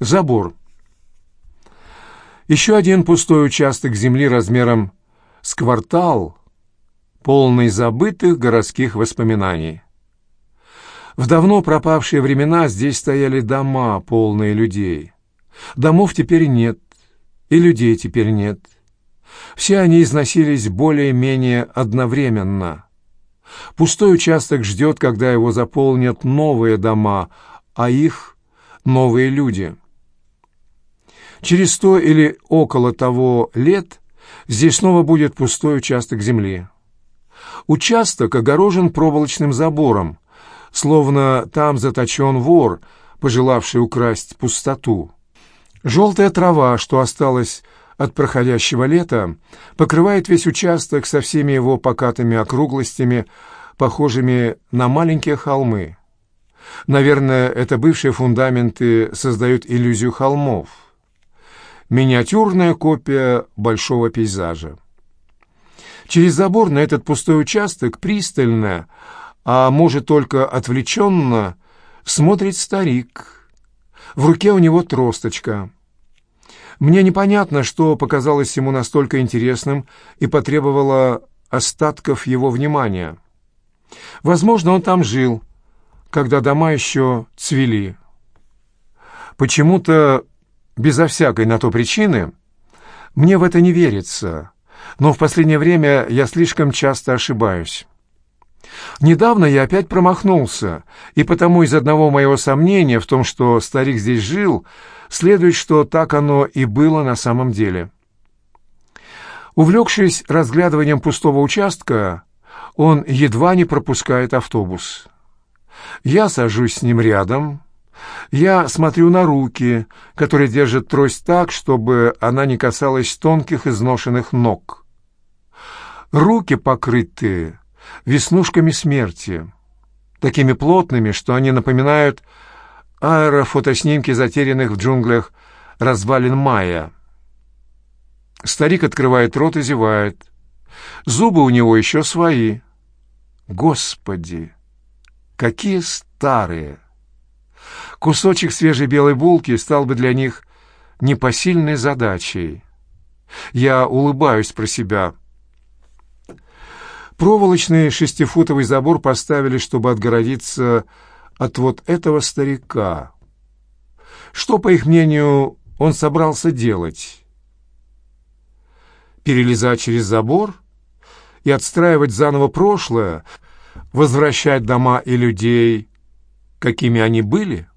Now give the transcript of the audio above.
Забор. Еще один пустой участок земли размером с квартал, полный забытых городских воспоминаний. В давно пропавшие времена здесь стояли дома, полные людей. Домов теперь нет, и людей теперь нет. Все они износились более-менее одновременно. Пустой участок ждет, когда его заполнят новые дома, а их — новые люди. Через сто или около того лет здесь снова будет пустой участок земли. Участок огорожен проволочным забором, словно там заточен вор, пожелавший украсть пустоту. Желтая трава, что осталась от проходящего лета, покрывает весь участок со всеми его покатыми округлостями, похожими на маленькие холмы. Наверное, это бывшие фундаменты создают иллюзию холмов. Миниатюрная копия большого пейзажа. Через забор на этот пустой участок пристально, а может только отвлеченно, смотрит старик. В руке у него тросточка. Мне непонятно, что показалось ему настолько интересным и потребовало остатков его внимания. Возможно, он там жил, когда дома еще цвели. Почему-то, безо всякой на то причины, мне в это не верится, но в последнее время я слишком часто ошибаюсь. Недавно я опять промахнулся, и потому из одного моего сомнения в том, что старик здесь жил, следует, что так оно и было на самом деле. Увлекшись разглядыванием пустого участка, он едва не пропускает автобус. Я сажусь с ним рядом. Я смотрю на руки, которые держат трость так, чтобы она не касалась тонких изношенных ног. Руки покрыты веснушками смерти, такими плотными, что они напоминают аэрофотоснимки затерянных в джунглях развалин Майя. Старик открывает рот и зевает. Зубы у него еще свои. Господи, какие старые! Кусочек свежей белой булки стал бы для них непосильной задачей. Я улыбаюсь про себя — Проволочный шестифутовый забор поставили, чтобы отгородиться от вот этого старика. Что, по их мнению, он собрался делать? Перелезать через забор и отстраивать заново прошлое, возвращать дома и людей, какими они были —